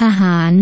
ทหาร